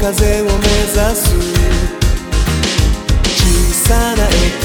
風を目指す。小さな駅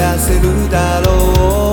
らせるだろう。